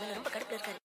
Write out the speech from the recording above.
No, no, no.